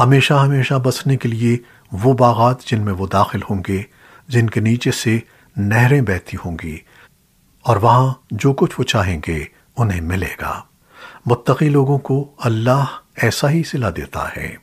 ہمیشہ ہمیشہ بسنے کے لیے وہ باغات جن میں وہ داخل ہوں گے، جن کے نیچے سے نہریں بہتی ہوں گی، اور وہاں جو کچھ وہ چاہیں گے انہیں ملے گا۔ متقی لوگوں کو اللہ ایسا ہی صلہ دیتا ہے۔